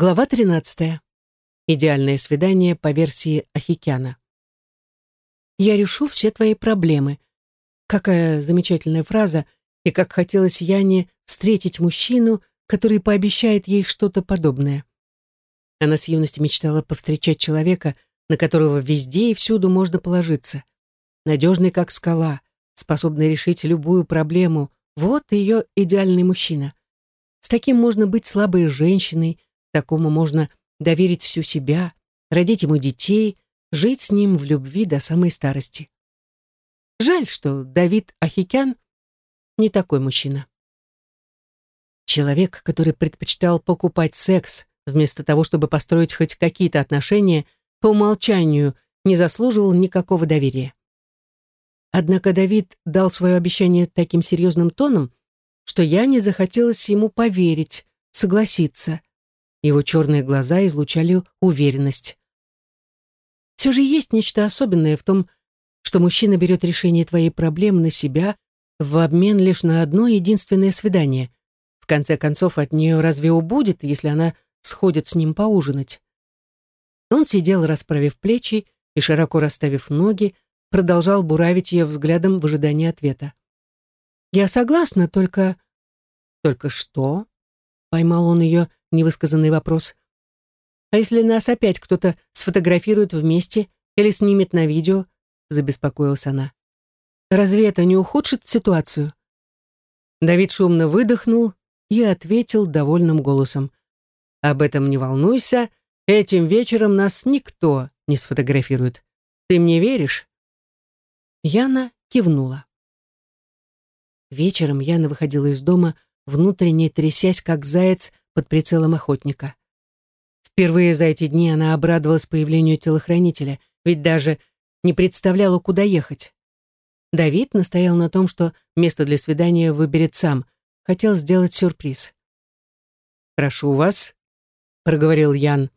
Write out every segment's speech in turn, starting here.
Глава 13. Идеальное свидание по версии Ахикяна. «Я решу все твои проблемы». Какая замечательная фраза, и как хотелось Яне встретить мужчину, который пообещает ей что-то подобное. Она с юности мечтала повстречать человека, на которого везде и всюду можно положиться. Надежный, как скала, способный решить любую проблему. Вот ее идеальный мужчина. С таким можно быть слабой женщиной, Такому можно доверить всю себя, родить ему детей, жить с ним в любви до самой старости. Жаль, что Давид Ахикян не такой мужчина. Человек, который предпочитал покупать секс вместо того, чтобы построить хоть какие-то отношения, по умолчанию не заслуживал никакого доверия. Однако Давид дал свое обещание таким серьезным тоном, что я не захотелось ему поверить, согласиться. Его черные глаза излучали уверенность. Все же есть нечто особенное в том, что мужчина берет решение твоей проблемы на себя в обмен лишь на одно единственное свидание. В конце концов, от нее разве убудет, если она сходит с ним поужинать? Он сидел, расправив плечи и, широко расставив ноги, продолжал буравить ее взглядом в ожидании ответа. «Я согласна, только...» «Только что?» — поймал он ее невысказанный вопрос. «А если нас опять кто-то сфотографирует вместе или снимет на видео?» — забеспокоилась она. «Разве это не ухудшит ситуацию?» Давид шумно выдохнул и ответил довольным голосом. «Об этом не волнуйся, этим вечером нас никто не сфотографирует. Ты мне веришь?» Яна кивнула. Вечером Яна выходила из дома, внутренне трясясь, как заяц под прицелом охотника. Впервые за эти дни она обрадовалась появлению телохранителя, ведь даже не представляла, куда ехать. Давид настоял на том, что место для свидания выберет сам, хотел сделать сюрприз. «Прошу вас», — проговорил Ян.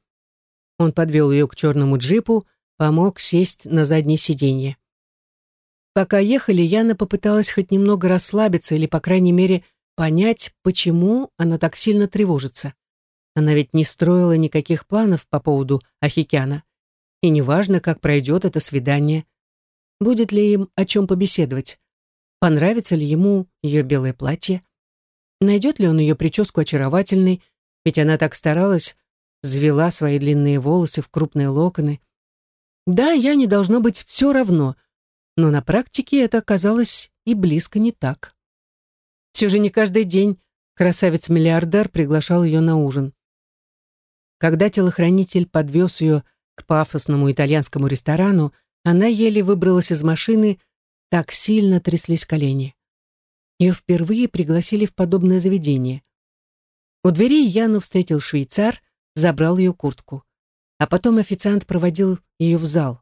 Он подвел ее к черному джипу, помог сесть на заднее сиденье. Пока ехали, Яна попыталась хоть немного расслабиться или, по крайней мере, понять, почему она так сильно тревожится. Она ведь не строила никаких планов по поводу Ахикяна. И неважно, как пройдет это свидание. Будет ли им о чем побеседовать? Понравится ли ему ее белое платье? Найдет ли он ее прическу очаровательной? Ведь она так старалась, завела свои длинные волосы в крупные локоны. Да, я не должно быть все равно, но на практике это оказалось и близко не так. Все же не каждый день красавец-миллиардер приглашал ее на ужин. Когда телохранитель подвез ее к пафосному итальянскому ресторану, она еле выбралась из машины, так сильно тряслись колени. Ее впервые пригласили в подобное заведение. У дверей Яну встретил швейцар, забрал ее куртку. А потом официант проводил ее в зал.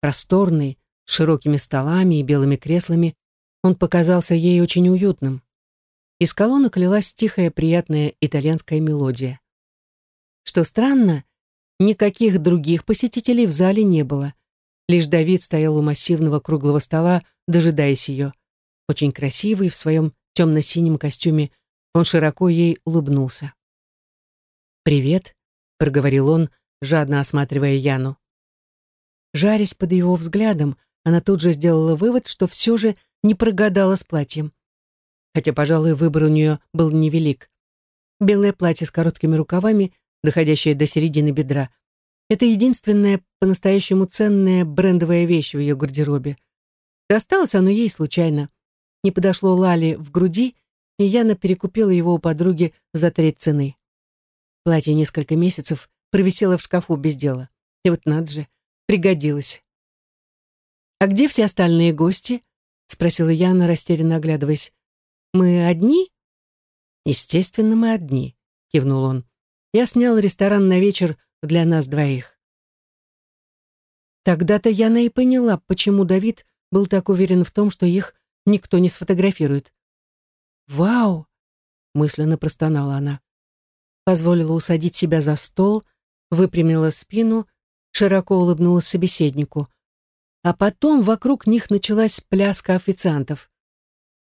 Просторный, с широкими столами и белыми креслами, он показался ей очень уютным. Из колонок лилась тихая, приятная итальянская мелодия. Что странно, никаких других посетителей в зале не было. Лишь Давид стоял у массивного круглого стола, дожидаясь ее. Очень красивый, в своем темно-синем костюме, он широко ей улыбнулся. «Привет», — проговорил он, жадно осматривая Яну. Жарясь под его взглядом, она тут же сделала вывод, что все же не прогадала с платьем. Хотя, пожалуй, выбор у нее был невелик. Белое платье с короткими рукавами, доходящее до середины бедра. Это единственная по-настоящему ценная брендовая вещь в ее гардеробе. Досталось оно ей случайно. Не подошло Лали в груди, и Яна перекупила его у подруги за треть цены. Платье несколько месяцев провисело в шкафу без дела. И вот надо же, пригодилось. «А где все остальные гости?» Спросила Яна, растерянно оглядываясь. «Мы одни?» «Естественно, мы одни», — кивнул он. «Я снял ресторан на вечер для нас двоих». Тогда-то Яна и поняла, почему Давид был так уверен в том, что их никто не сфотографирует. «Вау!» — мысленно простонала она. Позволила усадить себя за стол, выпрямила спину, широко улыбнулась собеседнику — а потом вокруг них началась пляска официантов.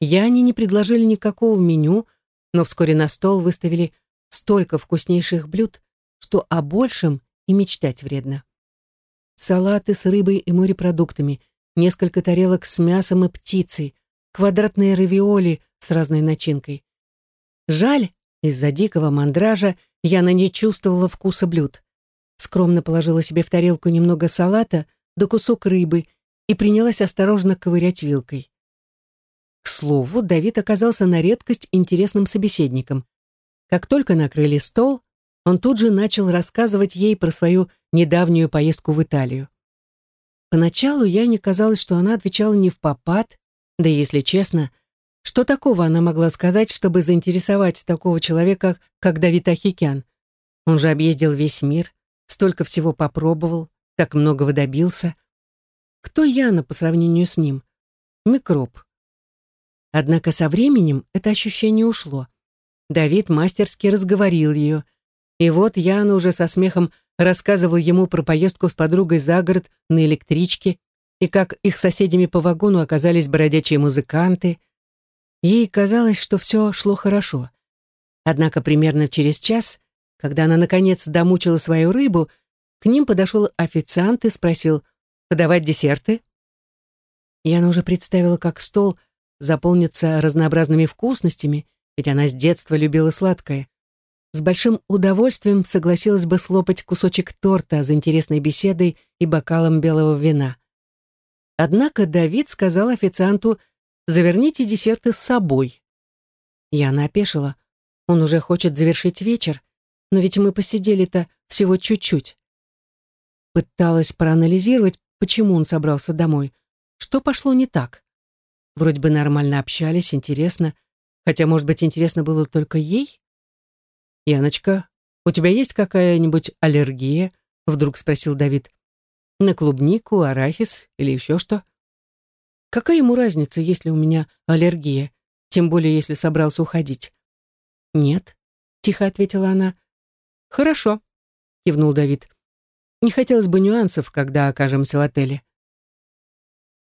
Яне не предложили никакого меню, но вскоре на стол выставили столько вкуснейших блюд, что о большем и мечтать вредно. Салаты с рыбой и морепродуктами, несколько тарелок с мясом и птицей, квадратные равиоли с разной начинкой. Жаль, из-за дикого мандража Яна не чувствовала вкуса блюд. Скромно положила себе в тарелку немного салата да кусок рыбы и принялась осторожно ковырять вилкой. К слову, Давид оказался на редкость интересным собеседником. Как только накрыли стол, он тут же начал рассказывать ей про свою недавнюю поездку в Италию. Поначалу я не казалось, что она отвечала не в попад, да если честно, что такого она могла сказать, чтобы заинтересовать такого человека, как Давид Ахикян? Он же объездил весь мир, столько всего попробовал, так многого добился. Кто Яна по сравнению с ним? Микроб. Однако со временем это ощущение ушло. Давид мастерски разговорил ее. И вот Яна уже со смехом рассказывал ему про поездку с подругой за город на электричке и как их соседями по вагону оказались бродячие музыканты. Ей казалось, что все шло хорошо. Однако примерно через час, когда она наконец домучила свою рыбу, к ним подошел официант и спросил «Подавать десерты?» Яна уже представила, как стол заполнится разнообразными вкусностями, ведь она с детства любила сладкое. С большим удовольствием согласилась бы слопать кусочек торта за интересной беседой и бокалом белого вина. Однако Давид сказал официанту «Заверните десерты с собой». Яна опешила. Он уже хочет завершить вечер, но ведь мы посидели-то всего чуть-чуть. Пыталась проанализировать, почему он собрался домой. Что пошло не так? Вроде бы нормально общались, интересно. Хотя, может быть, интересно было только ей? «Яночка, у тебя есть какая-нибудь аллергия?» Вдруг спросил Давид. «На клубнику, арахис или еще что?» «Какая ему разница, если у меня аллергия? Тем более, если собрался уходить». «Нет», — тихо ответила она. «Хорошо», — кивнул Давид. «Не хотелось бы нюансов, когда окажемся в отеле».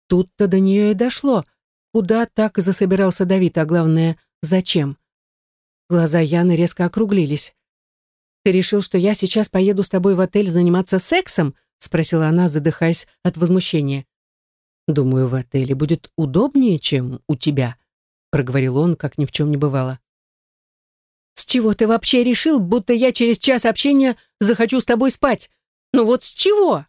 Тут-то до нее и дошло — Куда так засобирался Давид, а главное, зачем? Глаза Яны резко округлились. «Ты решил, что я сейчас поеду с тобой в отель заниматься сексом?» спросила она, задыхаясь от возмущения. «Думаю, в отеле будет удобнее, чем у тебя», проговорил он, как ни в чем не бывало. «С чего ты вообще решил, будто я через час общения захочу с тобой спать? Ну вот с чего?»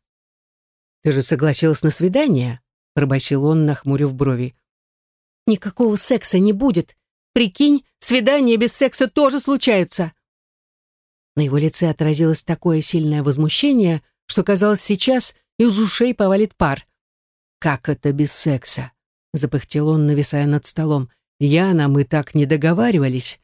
«Ты же согласилась на свидание», пробасил он, нахмурив брови. Никакого секса не будет. Прикинь, свидания без секса тоже случаются. На его лице отразилось такое сильное возмущение, что, казалось, сейчас из ушей повалит пар. «Как это без секса?» — запыхтел он, нависая над столом. «Яна, мы так не договаривались».